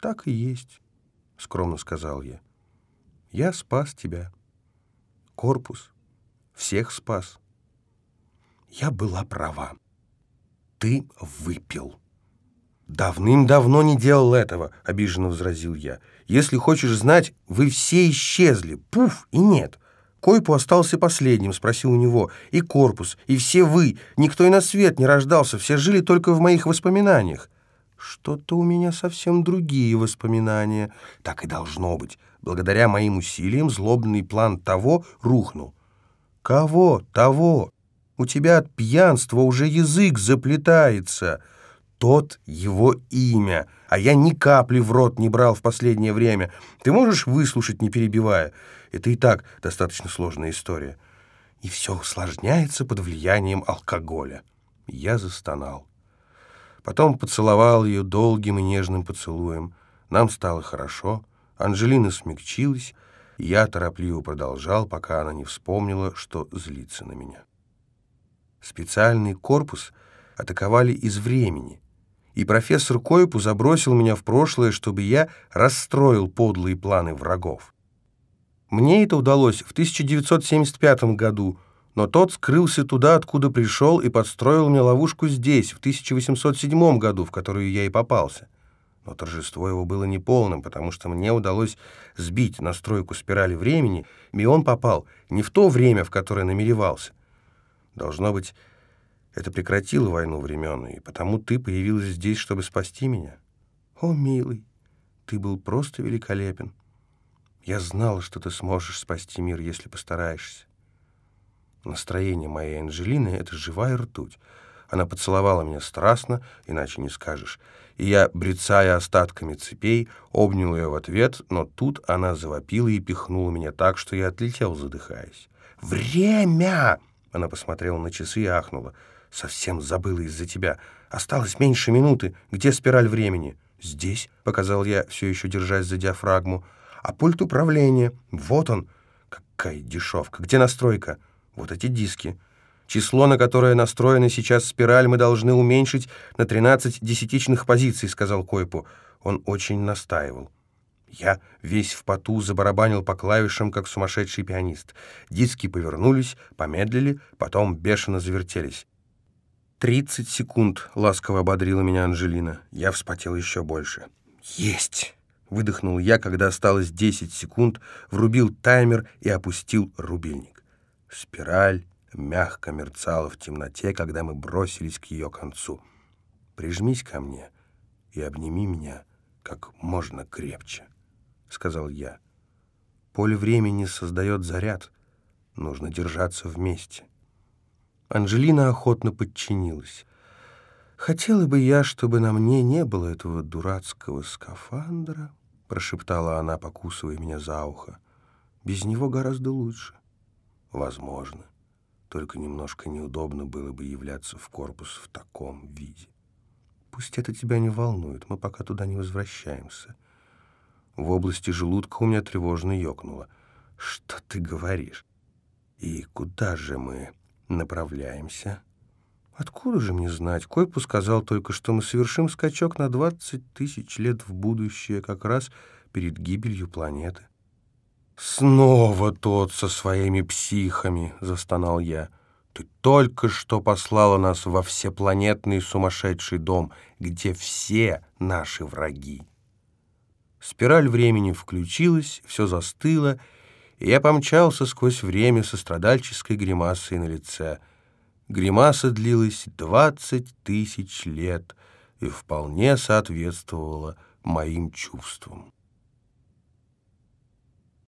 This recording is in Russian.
Так и есть, скромно сказал я. Я спас тебя. Корпус всех спас. Я была права. Ты выпил. «Давным-давно не делал этого», — обиженно возразил я. «Если хочешь знать, вы все исчезли. Пуф, и нет. Койпу остался последним, спросил у него. И корпус, и все вы. Никто и на свет не рождался, все жили только в моих воспоминаниях. Что-то у меня совсем другие воспоминания. Так и должно быть. Благодаря моим усилиям злобный план того рухнул. Кого? Того. У тебя от пьянства уже язык заплетается. Тот его имя, а я ни капли в рот не брал в последнее время. Ты можешь выслушать, не перебивая? Это и так достаточно сложная история. И все усложняется под влиянием алкоголя. Я застонал. Потом поцеловал ее долгим и нежным поцелуем. Нам стало хорошо. Анжелина смягчилась, и я торопливо продолжал, пока она не вспомнила, что злится на меня. Специальный корпус атаковали из времени, и профессор Койпу забросил меня в прошлое, чтобы я расстроил подлые планы врагов. Мне это удалось в 1975 году, но тот скрылся туда, откуда пришел, и подстроил мне ловушку здесь, в 1807 году, в которую я и попался. Но торжество его было неполным, потому что мне удалось сбить настройку спирали времени, и он попал не в то время, в которое намеревался. Должно быть, это прекратило войну времен, и потому ты появилась здесь, чтобы спасти меня. О, милый, ты был просто великолепен. Я знала, что ты сможешь спасти мир, если постараешься. Настроение моей Анжелины — это живая ртуть. Она поцеловала меня страстно, иначе не скажешь. И я, брецая остатками цепей, обнял ее в ответ, но тут она завопила и пихнула меня так, что я отлетел, задыхаясь. «Время!» — она посмотрела на часы и ахнула. «Совсем забыла из-за тебя. Осталось меньше минуты. Где спираль времени?» «Здесь», — показал я, все еще держась за диафрагму. «А пульт управления? Вот он». «Какая дешевка! Где настройка?» «Вот эти диски». Число, на которое настроена сейчас спираль, мы должны уменьшить на 13 десятичных позиций», — сказал Койпу. Он очень настаивал. Я весь в поту забарабанил по клавишам, как сумасшедший пианист. Диски повернулись, помедлили, потом бешено завертелись. «Тридцать секунд», — ласково ободрила меня Анжелина. Я вспотел еще больше. «Есть!» — выдохнул я, когда осталось десять секунд, врубил таймер и опустил рубильник. Спираль мягко мерцала в темноте, когда мы бросились к ее концу. «Прижмись ко мне и обними меня как можно крепче», — сказал я. «Поле времени создает заряд. Нужно держаться вместе». Анжелина охотно подчинилась. «Хотела бы я, чтобы на мне не было этого дурацкого скафандра», прошептала она, покусывая меня за ухо. «Без него гораздо лучше». «Возможно. Только немножко неудобно было бы являться в корпус в таком виде. Пусть это тебя не волнует, мы пока туда не возвращаемся». В области желудка у меня тревожно ёкнуло. «Что ты говоришь? И куда же мы?» направляемся. Откуда же мне знать? Койпу сказал только, что мы совершим скачок на 20 тысяч лет в будущее, как раз перед гибелью планеты. «Снова тот со своими психами!» — застонал я. «Ты только что послала нас во всепланетный сумасшедший дом, где все наши враги». Спираль времени включилась, все застыло, и я помчался сквозь время со страдальческой гримасой на лице. Гримаса длилась двадцать тысяч лет и вполне соответствовала моим чувствам.